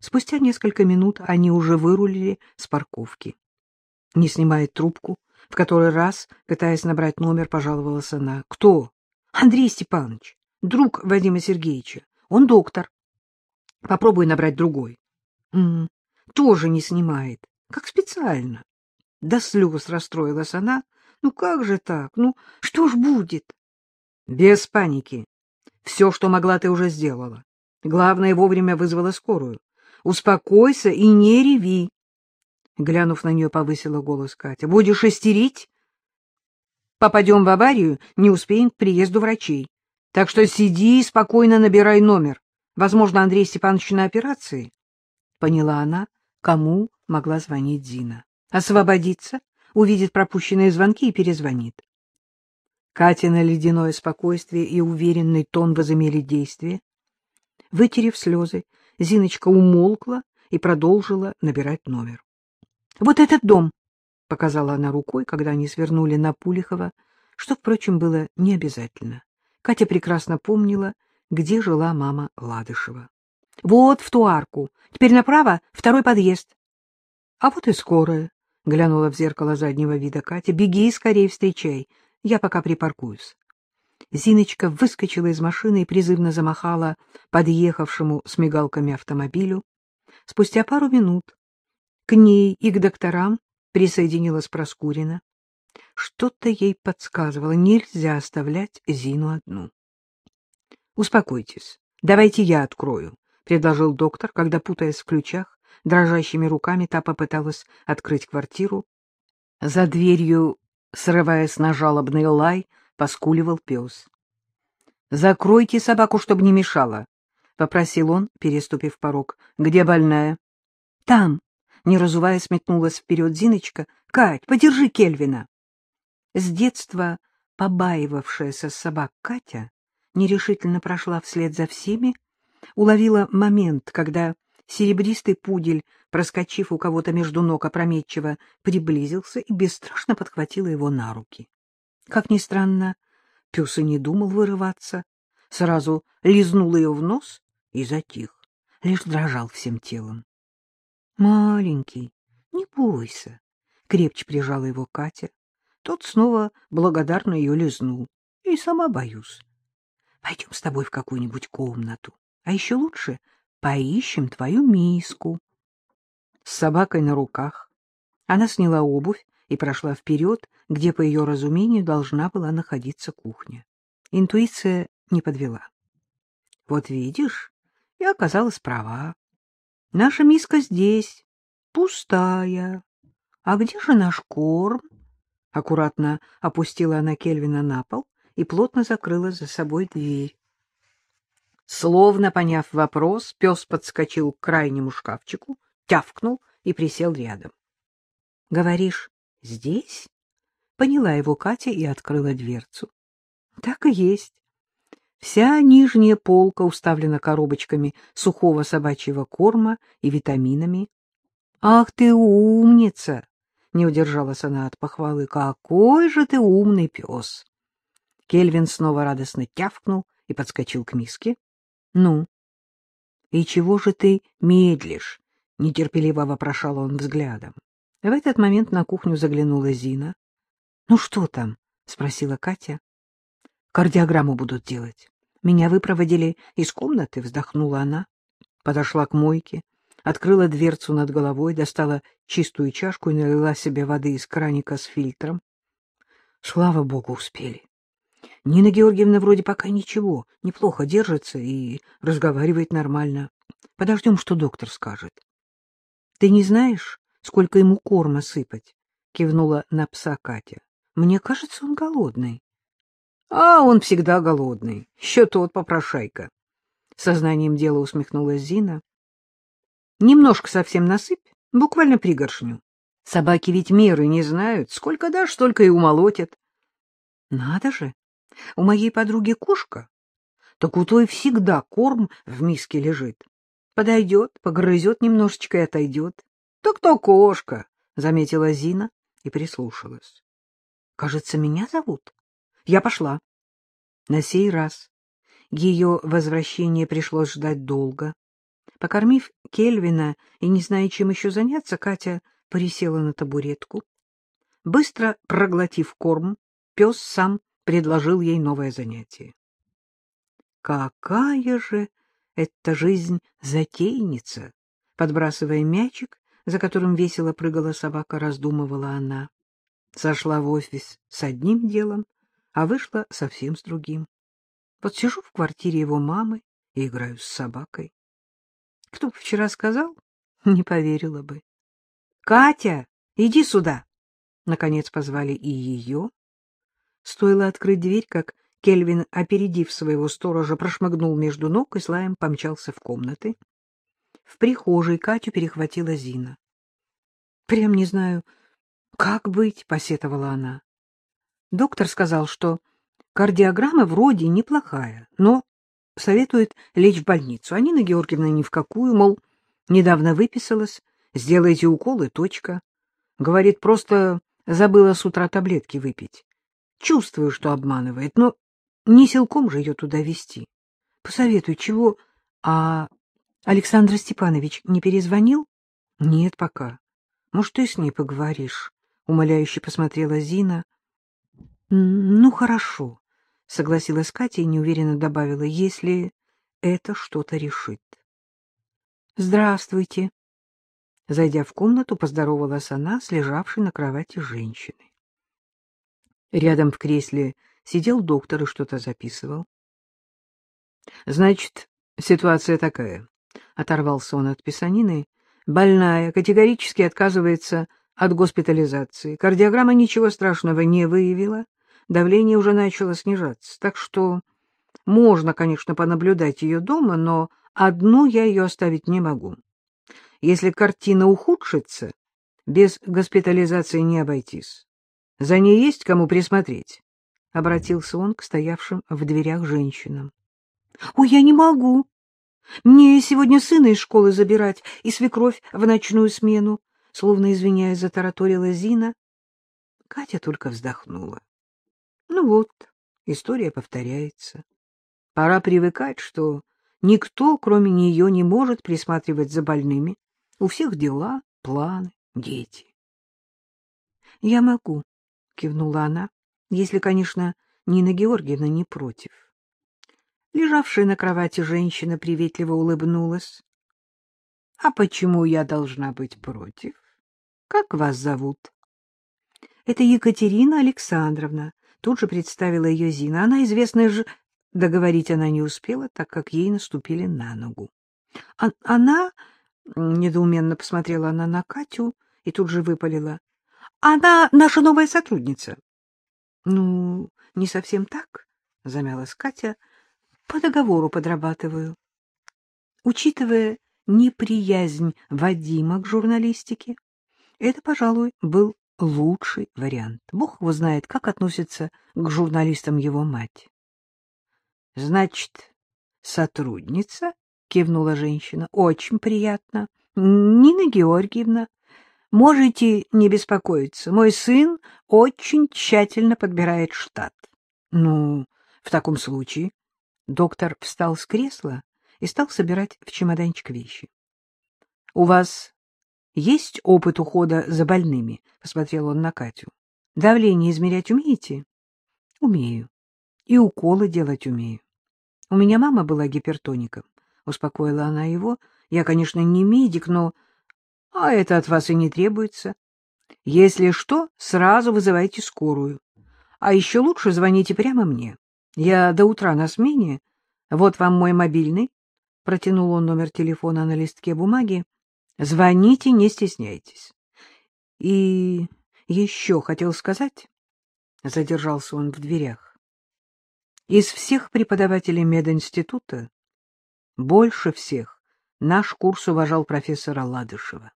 Спустя несколько минут они уже вырулили с парковки. Не снимая трубку, в который раз, пытаясь набрать номер, пожаловалась она. — Кто? — Андрей Степанович, друг Вадима Сергеевича. Он доктор. Попробуй набрать другой. Тоже не снимает. Как специально. До слез расстроилась она. Ну как же так? Ну что ж будет? Без паники. Все, что могла, ты уже сделала. Главное, вовремя вызвала скорую. Успокойся и не реви. Глянув на нее, повысила голос Катя. Будешь истерить? Попадем в аварию, не успеем к приезду врачей. Так что сиди и спокойно набирай номер. Возможно, Андрей Степанович на операции. Поняла она, кому могла звонить Зина. Освободиться, увидит пропущенные звонки и перезвонит. Катя на ледяное спокойствие и уверенный тон возымели действие. Вытерев слезы, Зиночка умолкла и продолжила набирать номер. — Вот этот дом, — показала она рукой, когда они свернули на Пулихова, что, впрочем, было не обязательно. Катя прекрасно помнила, где жила мама Ладышева. — Вот в ту арку. Теперь направо второй подъезд. — А вот и скорая, — глянула в зеркало заднего вида Катя. — Беги скорее встречай. Я пока припаркуюсь. Зиночка выскочила из машины и призывно замахала подъехавшему с мигалками автомобилю. Спустя пару минут к ней и к докторам присоединилась Проскурина. Что-то ей подсказывало, нельзя оставлять Зину одну. — Успокойтесь, давайте я открою, — предложил доктор, когда, путаясь в ключах, дрожащими руками та попыталась открыть квартиру. За дверью, срываясь на жалобный лай, поскуливал пес. — Закройте собаку, чтобы не мешала, — попросил он, переступив порог. — Где больная? — Там, — не разуваясь, метнулась вперед Зиночка. — Кать, подержи Кельвина. С детства побаивавшаяся собак Катя нерешительно прошла вслед за всеми, уловила момент, когда серебристый пудель, проскочив у кого-то между ног опрометчиво, приблизился и бесстрашно подхватила его на руки. Как ни странно, пес и не думал вырываться, сразу лизнул ее в нос и затих, лишь дрожал всем телом. — Маленький, не бойся, — крепче прижала его Катя. Тот снова благодарно ее лизнул. И сама боюсь. Пойдем с тобой в какую-нибудь комнату. А еще лучше поищем твою миску. С собакой на руках она сняла обувь и прошла вперед, где, по ее разумению, должна была находиться кухня. Интуиция не подвела. Вот видишь, я оказалась права. Наша миска здесь, пустая. А где же наш корм? Аккуратно опустила она Кельвина на пол и плотно закрыла за собой дверь. Словно поняв вопрос, пес подскочил к крайнему шкафчику, тявкнул и присел рядом. — Говоришь, здесь? Поняла его Катя и открыла дверцу. Так и есть. Вся нижняя полка уставлена коробочками сухого собачьего корма и витаминами. — Ах ты умница! — не удержалась она от похвалы. — Какой же ты умный пес! Кельвин снова радостно тявкнул и подскочил к миске. — Ну? — И чего же ты медлишь? — нетерпеливо вопрошал он взглядом. В этот момент на кухню заглянула Зина. — Ну что там? — спросила Катя. — Кардиограмму будут делать. Меня выпроводили из комнаты, — вздохнула она. Подошла к мойке, открыла дверцу над головой, достала чистую чашку и налила себе воды из краника с фильтром. Слава богу, успели. Нина Георгиевна вроде пока ничего, неплохо держится и разговаривает нормально. Подождем, что доктор скажет. — Ты не знаешь, сколько ему корма сыпать? — кивнула на пса Катя. — Мне кажется, он голодный. — А он всегда голодный. Еще тот попрошайка. Сознанием дела усмехнулась Зина. — Немножко совсем насыпь, буквально пригоршню. Собаки ведь меры не знают. Сколько дашь, столько и умолотят. — Надо же! У моей подруги кошка. Так у той всегда корм в миске лежит. Подойдет, погрызет немножечко и отойдет. Так-то кошка, — заметила Зина и прислушалась. — Кажется, меня зовут. Я пошла. На сей раз ее возвращение пришлось ждать долго. Покормив Кельвина и не зная, чем еще заняться, Катя присела на табуретку. Быстро проглотив корм, пес сам предложил ей новое занятие. Какая же это жизнь затейница! Подбрасывая мячик, за которым весело прыгала собака, раздумывала она. Зашла в офис с одним делом, а вышла совсем с другим. Вот сижу в квартире его мамы и играю с собакой. Кто бы вчера сказал, не поверила бы. — Катя, иди сюда! Наконец позвали и ее. Стоило открыть дверь, как Кельвин, опередив своего сторожа, прошмыгнул между ног и с лаем помчался в комнаты. В прихожей Катю перехватила Зина. — Прям не знаю, как быть, — посетовала она. Доктор сказал, что кардиограмма вроде неплохая, но советует лечь в больницу. А Нина Георгиевна ни в какую, мол, недавно выписалась, сделайте укол и точка. Говорит, просто забыла с утра таблетки выпить. Чувствую, что обманывает, но не силком же ее туда везти. Посоветуй, чего... А Александр Степанович не перезвонил? Нет пока. Может, ты с ней поговоришь? Умоляюще посмотрела Зина. Ну, хорошо, согласилась Катя и неуверенно добавила, если это что-то решит. Здравствуйте. Зайдя в комнату, поздоровалась она с лежавшей на кровати женщиной. Рядом в кресле сидел доктор и что-то записывал. — Значит, ситуация такая. Оторвался он от писанины. Больная категорически отказывается от госпитализации. Кардиограмма ничего страшного не выявила. Давление уже начало снижаться. Так что можно, конечно, понаблюдать ее дома, но одну я ее оставить не могу. Если картина ухудшится, без госпитализации не обойтись. За ней есть кому присмотреть? — обратился он к стоявшим в дверях женщинам. — Ой, я не могу. Мне сегодня сына из школы забирать и свекровь в ночную смену, — словно извиняясь, затараторила Зина. Катя только вздохнула. Ну вот, история повторяется. Пора привыкать, что никто, кроме нее, не может присматривать за больными. У всех дела, планы, дети. — Я могу, — кивнула она, — если, конечно, Нина Георгиевна не против. Лежавшая на кровати женщина приветливо улыбнулась. — А почему я должна быть против? Как вас зовут? — Это Екатерина Александровна, — тут же представила ее Зина. Она известная же... Договорить она не успела, так как ей наступили на ногу. А она... Недоуменно посмотрела она на Катю и тут же выпалила. — Она наша новая сотрудница. — Ну, не совсем так, — замялась Катя. — По договору подрабатываю. Учитывая неприязнь Вадима к журналистике, это, пожалуй, был лучший вариант. Бог его знает, как относится к журналистам его мать. — Значит, сотрудница? — кивнула женщина. — Очень приятно. Нина Георгиевна, можете не беспокоиться. Мой сын очень тщательно подбирает штат. — Ну, в таком случае... Доктор встал с кресла и стал собирать в чемоданчик вещи. — У вас есть опыт ухода за больными? — посмотрел он на Катю. — Давление измерять умеете? — Умею. И уколы делать умею. У меня мама была гипертоником, — успокоила она его. Я, конечно, не медик, но... А это от вас и не требуется. Если что, сразу вызывайте скорую. А еще лучше звоните прямо мне. Я до утра на смене. Вот вам мой мобильный. Протянул он номер телефона на листке бумаги. Звоните, не стесняйтесь. И еще хотел сказать, задержался он в дверях. Из всех преподавателей мединститута больше всех наш курс уважал профессора Ладышева.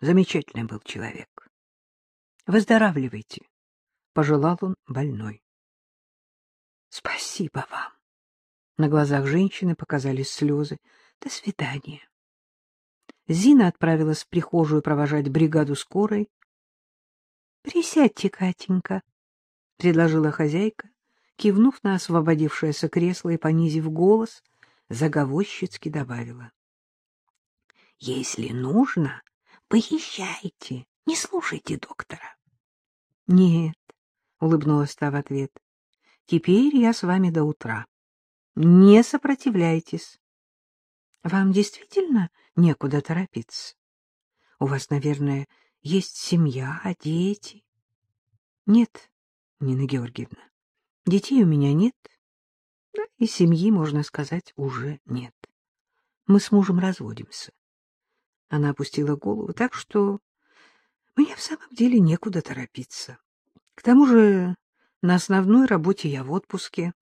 Замечательный был человек. Выздоравливайте, пожелал он больной. Спасибо вам. На глазах женщины показались слезы. До свидания. Зина отправилась в прихожую провожать бригаду скорой. — Присядьте, Катенька, — предложила хозяйка, кивнув на освободившееся кресло и, понизив голос, заговорщицки добавила. Если нужно, поезжайте, не слушайте доктора. — Нет, — улыбнулась та в ответ, — теперь я с вами до утра. Не сопротивляйтесь. Вам действительно некуда торопиться? У вас, наверное, есть семья, дети? Нет, Нина Георгиевна, детей у меня нет, да и семьи, можно сказать, уже нет. Мы с мужем разводимся. Она опустила голову так, что мне в самом деле некуда торопиться. К тому же на основной работе я в отпуске.